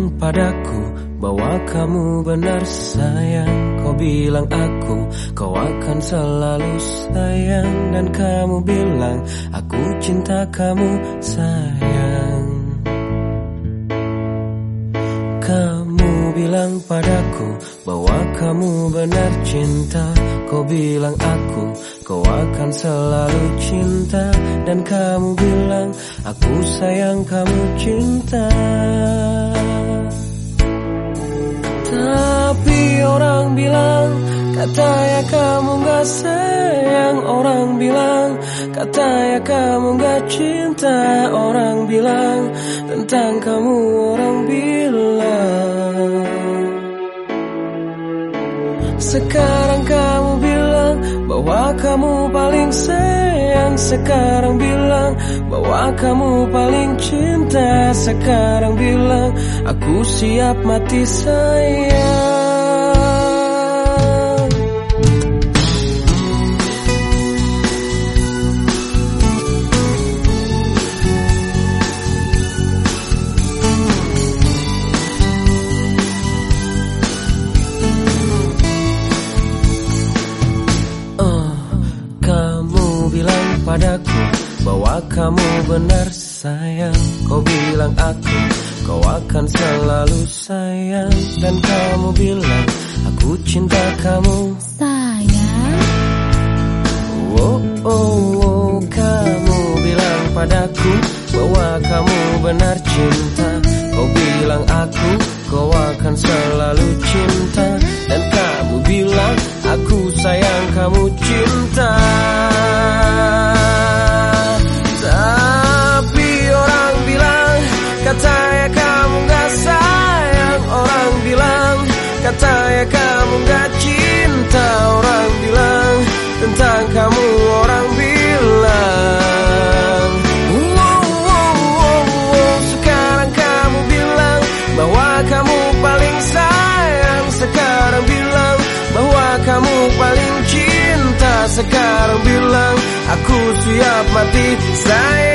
bilang padaku bahwa kamu benar sayang. Kau bilang aku kau akan selalu sayang. Dan kamu bilang aku cinta kamu sayang. Kamu bilang padaku bahwa kamu benar cinta. Kau bilang aku kau akan selalu cinta. Dan kamu bilang aku sayang kamu cinta Katanya kamu gak sayang Orang bilang. Katanya kamu gak cinta Orang bilang. Tentang kamu orang bilang. Sekarang kamu bilang Bahwa kamu paling sayang. Sekarang bilang Bahwa kamu paling cinta. Sekarang bilang Aku siap mati sayang kamu benar sayang? Kau bilang aku kau akan selalu sayang. Dan kamu bilang aku cinta kamu. Sayang, Oh, oh, oh, kamu bilang padaku bahwa kamu benar cinta kamu gak cinta Orang bilang. Tentang kamu orang bilang. Wow, wow, wow, wow. Sekarang kamu bilang bahwa kamu paling sayang. Sekarang bilang bahwa kamu paling cinta. Sekarang bilang aku siap mati sayang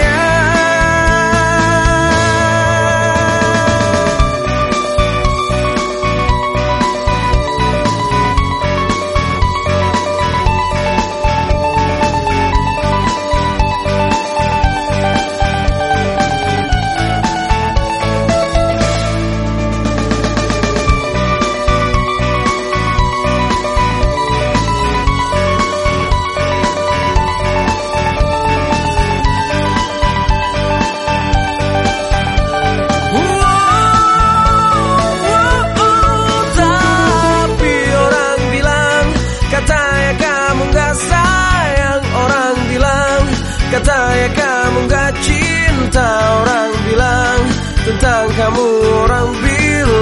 kamu orang bilang.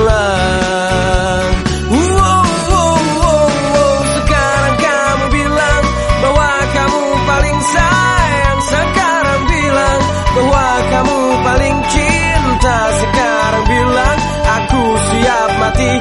Wow, wow, wow, wow. Sekarang kamu bilang Bahwa kamu paling sayang. Sekarang bilang Bahwa kamu paling cinta. Sekarang bilang Aku siap mati